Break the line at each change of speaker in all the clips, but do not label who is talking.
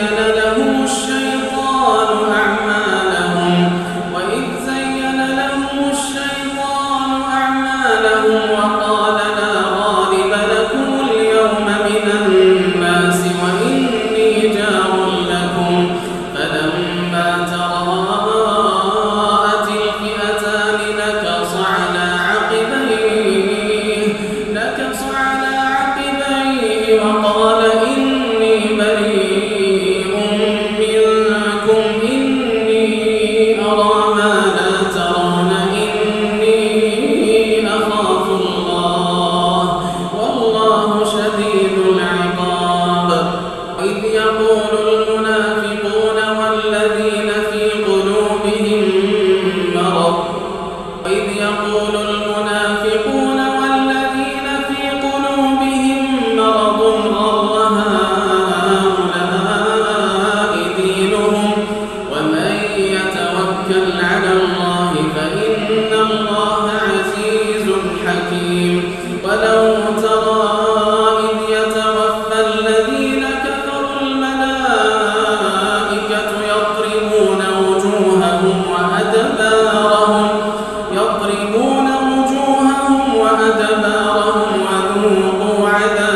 علينا يقول المنافقون والذين وعدا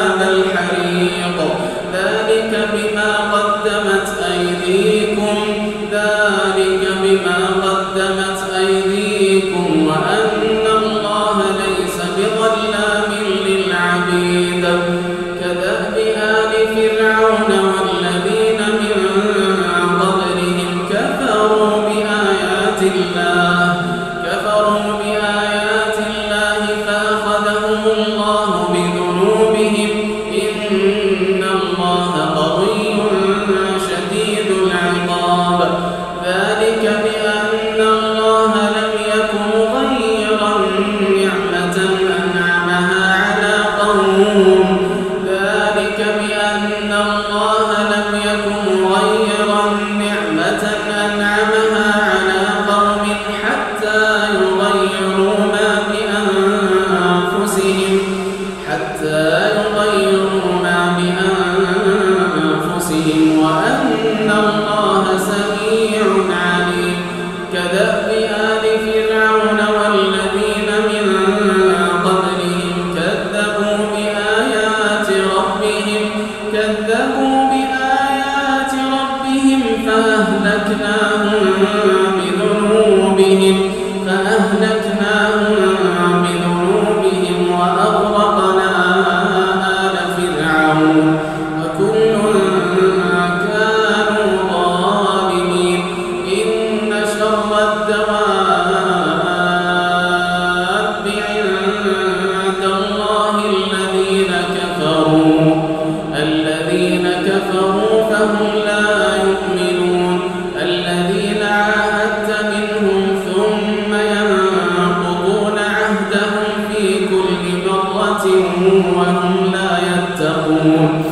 بذنوبهم الله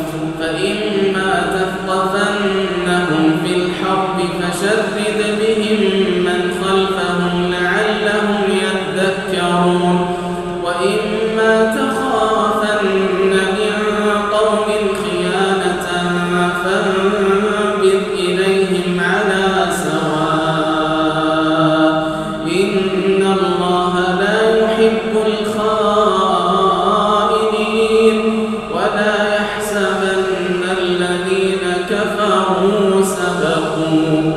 معه سبقوا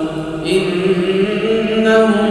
إنهم